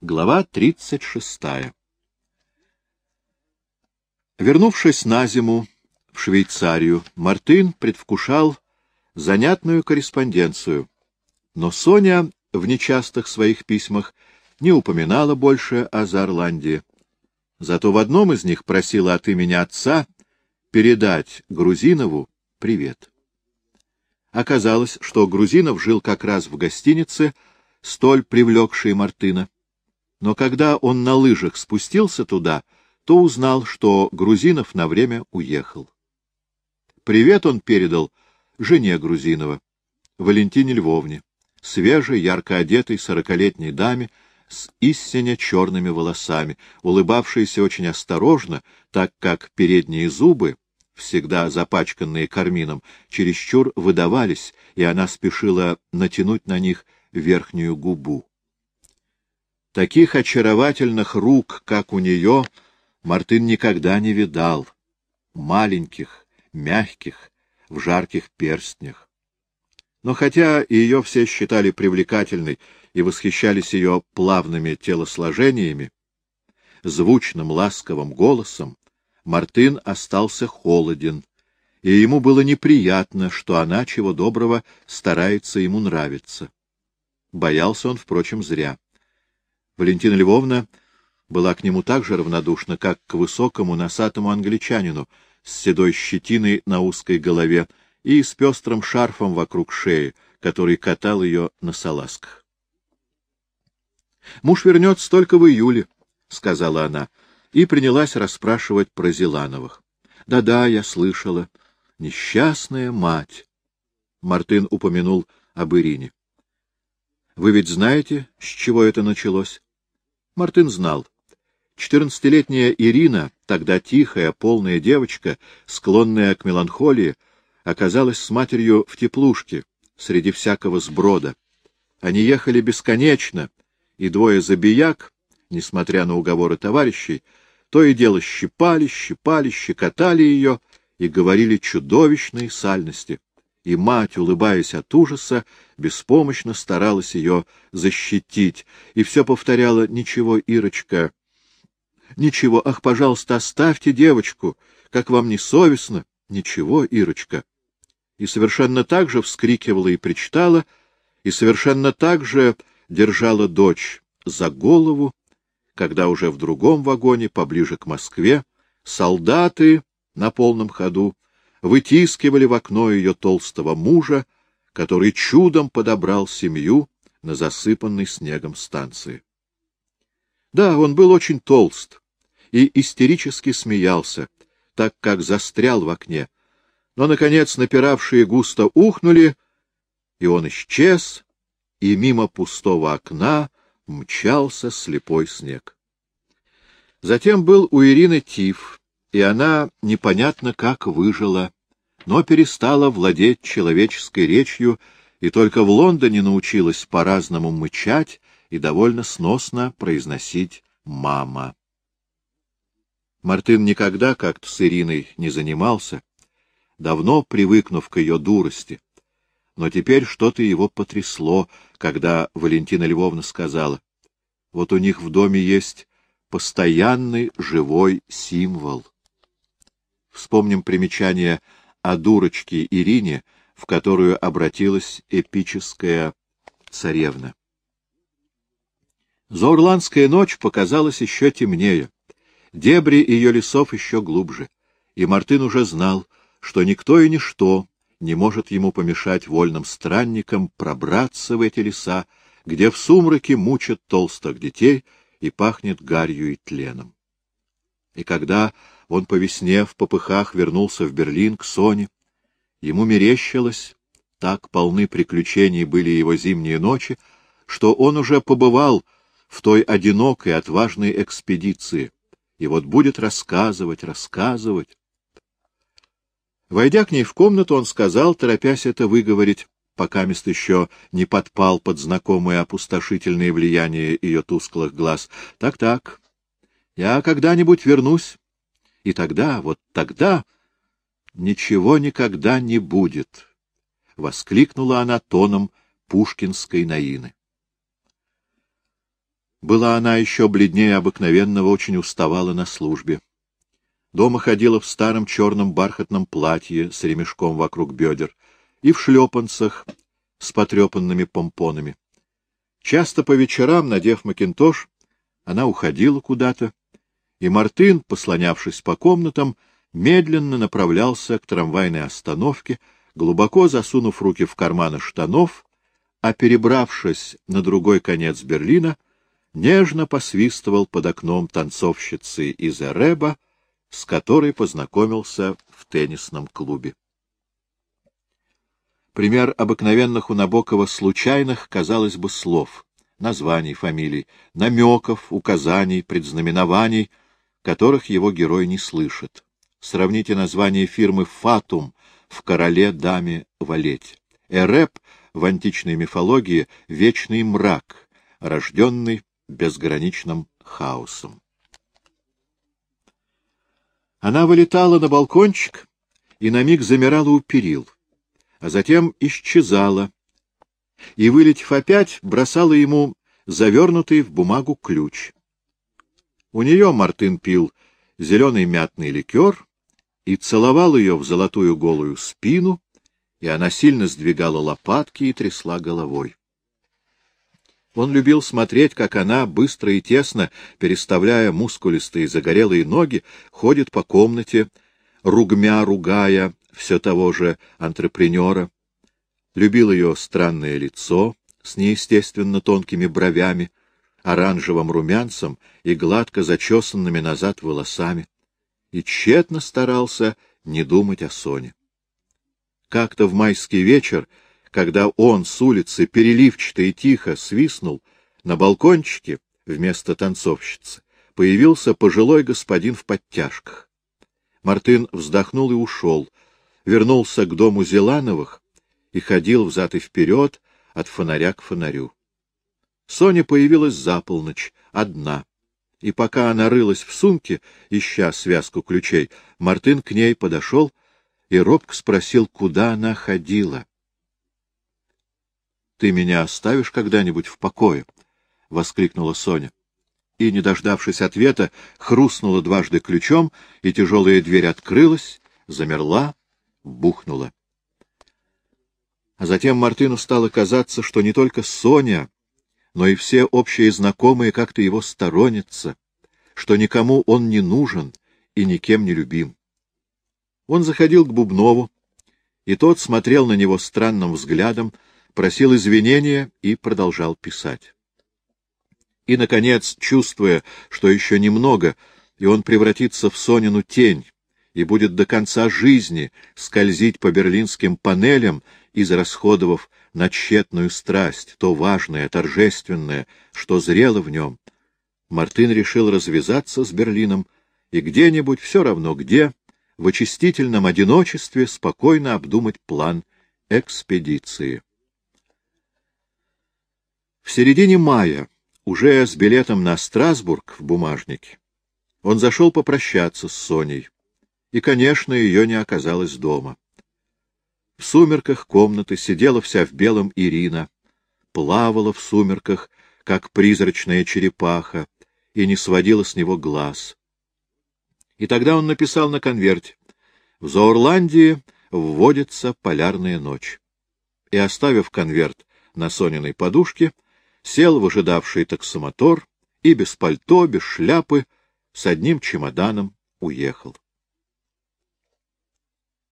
Глава 36. Вернувшись на зиму в Швейцарию, Мартын предвкушал занятную корреспонденцию, но Соня в нечастых своих письмах не упоминала больше о Зарландии. Зато в одном из них просила от имени отца передать Грузинову привет. Оказалось, что Грузинов жил как раз в гостинице, столь привлекшей Мартына. Но когда он на лыжах спустился туда, то узнал, что Грузинов на время уехал. Привет он передал жене Грузинова, Валентине Львовне, свежей, ярко одетой сорокалетней даме с истинно черными волосами, улыбавшейся очень осторожно, так как передние зубы, всегда запачканные кармином, чересчур выдавались, и она спешила натянуть на них верхнюю губу. Таких очаровательных рук, как у нее, Мартын никогда не видал. Маленьких, мягких, в жарких перстнях. Но хотя ее все считали привлекательной и восхищались ее плавными телосложениями, звучным ласковым голосом, Мартын остался холоден, и ему было неприятно, что она, чего доброго, старается ему нравиться. Боялся он, впрочем, зря. Валентина Львовна была к нему так же равнодушна, как к высокому носатому англичанину с седой щетиной на узкой голове и с пестрым шарфом вокруг шеи, который катал ее на салазках. «Муж вернется только в июле», — сказала она, и принялась расспрашивать про Зелановых. «Да-да, я слышала. Несчастная мать». Мартын упомянул об Ирине. «Вы ведь знаете, с чего это началось?» Мартын знал. Четырнадцатилетняя Ирина, тогда тихая, полная девочка, склонная к меланхолии, оказалась с матерью в теплушке, среди всякого сброда. Они ехали бесконечно, и двое забияк, несмотря на уговоры товарищей, то и дело щипали, щипали, щекотали ее и говорили чудовищные сальности и мать, улыбаясь от ужаса, беспомощно старалась ее защитить, и все повторяла «Ничего, Ирочка, ничего, ах, пожалуйста, оставьте девочку, как вам не совестно, ничего, Ирочка». И совершенно так же вскрикивала и причитала, и совершенно так же держала дочь за голову, когда уже в другом вагоне, поближе к Москве, солдаты на полном ходу вытискивали в окно ее толстого мужа, который чудом подобрал семью на засыпанной снегом станции. Да, он был очень толст и истерически смеялся, так как застрял в окне, но, наконец, напиравшие густо ухнули, и он исчез, и мимо пустого окна мчался слепой снег. Затем был у Ирины тиф, и она непонятно как выжила, но перестала владеть человеческой речью и только в Лондоне научилась по-разному мычать и довольно сносно произносить «мама». Мартын никогда как-то с Ириной не занимался, давно привыкнув к ее дурости, но теперь что-то его потрясло, когда Валентина Львовна сказала, вот у них в доме есть постоянный живой символ. Вспомним примечание о дурочке Ирине, в которую обратилась эпическая царевна. Заурландская ночь показалась еще темнее, дебри ее лесов еще глубже, и Мартын уже знал, что никто и ничто не может ему помешать вольным странникам пробраться в эти леса, где в сумраке мучат толстых детей и пахнет гарью и тленом. И когда он по весне в попыхах вернулся в Берлин к Соне. Ему мерещилось, так полны приключений были его зимние ночи, что он уже побывал в той одинокой, отважной экспедиции, и вот будет рассказывать, рассказывать. Войдя к ней в комнату, он сказал, торопясь это выговорить, пока мест еще не подпал под знакомое опустошительное влияние ее тусклых глаз. «Так-так, я когда-нибудь вернусь, и тогда, вот тогда, ничего никогда не будет, — воскликнула она тоном пушкинской наины. Была она еще бледнее обыкновенного, очень уставала на службе. Дома ходила в старом черном бархатном платье с ремешком вокруг бедер и в шлепанцах с потрепанными помпонами. Часто по вечерам, надев макинтош, она уходила куда-то, и Мартын, послонявшись по комнатам, медленно направлялся к трамвайной остановке, глубоко засунув руки в карманы штанов, а, перебравшись на другой конец Берлина, нежно посвистывал под окном танцовщицы из Эреба, с которой познакомился в теннисном клубе. Пример обыкновенных у Набокова случайных, казалось бы, слов, названий, фамилий, намеков, указаний, предзнаменований, которых его герой не слышит. Сравните название фирмы «Фатум» в «Короле, даме, валете». Эреп в античной мифологии — вечный мрак, рожденный безграничным хаосом. Она вылетала на балкончик и на миг замирала у перил, а затем исчезала, и, вылетев опять, бросала ему завернутый в бумагу ключ. У нее Мартын пил зеленый мятный ликер и целовал ее в золотую голую спину, и она сильно сдвигала лопатки и трясла головой. Он любил смотреть, как она, быстро и тесно, переставляя мускулистые загорелые ноги, ходит по комнате, ругмя, ругая все того же антрепренера. Любил ее странное лицо с неестественно тонкими бровями, оранжевым румянцем и гладко зачесанными назад волосами, и тщетно старался не думать о Соне. Как-то в майский вечер когда он с улицы переливчато и тихо свистнул, на балкончике вместо танцовщицы появился пожилой господин в подтяжках. Мартын вздохнул и ушел, вернулся к дому Зелановых и ходил взад и вперед от фонаря к фонарю. Соня появилась за полночь, одна, и пока она рылась в сумке, ища связку ключей, Мартын к ней подошел и робко спросил, куда она ходила. Ты меня оставишь когда-нибудь в покое? — воскликнула Соня. И, не дождавшись ответа, хрустнула дважды ключом, и тяжелая дверь открылась, замерла, бухнула. А затем Мартыну стало казаться, что не только Соня, но и все общие знакомые как-то его сторонятся, что никому он не нужен и никем не любим. Он заходил к Бубнову, и тот смотрел на него странным взглядом, просил извинения и продолжал писать. И, наконец, чувствуя, что еще немного, и он превратится в Сонину тень, и будет до конца жизни скользить по берлинским панелям, израсходовав на тщетную страсть, то важное, торжественное, что зрело в нем, Мартын решил развязаться с Берлином и где-нибудь, все равно где, в очистительном одиночестве спокойно обдумать план экспедиции. В середине мая, уже с билетом на Страсбург в бумажнике, он зашел попрощаться с Соней, и, конечно, ее не оказалось дома. В сумерках комнаты сидела вся в белом Ирина, плавала в сумерках, как призрачная черепаха, и не сводила с него глаз. И тогда он написал на конверте «В Зоорландии вводится полярная ночь». И, оставив конверт на Сониной подушке, сел в ожидавший таксомотор и без пальто, без шляпы, с одним чемоданом уехал.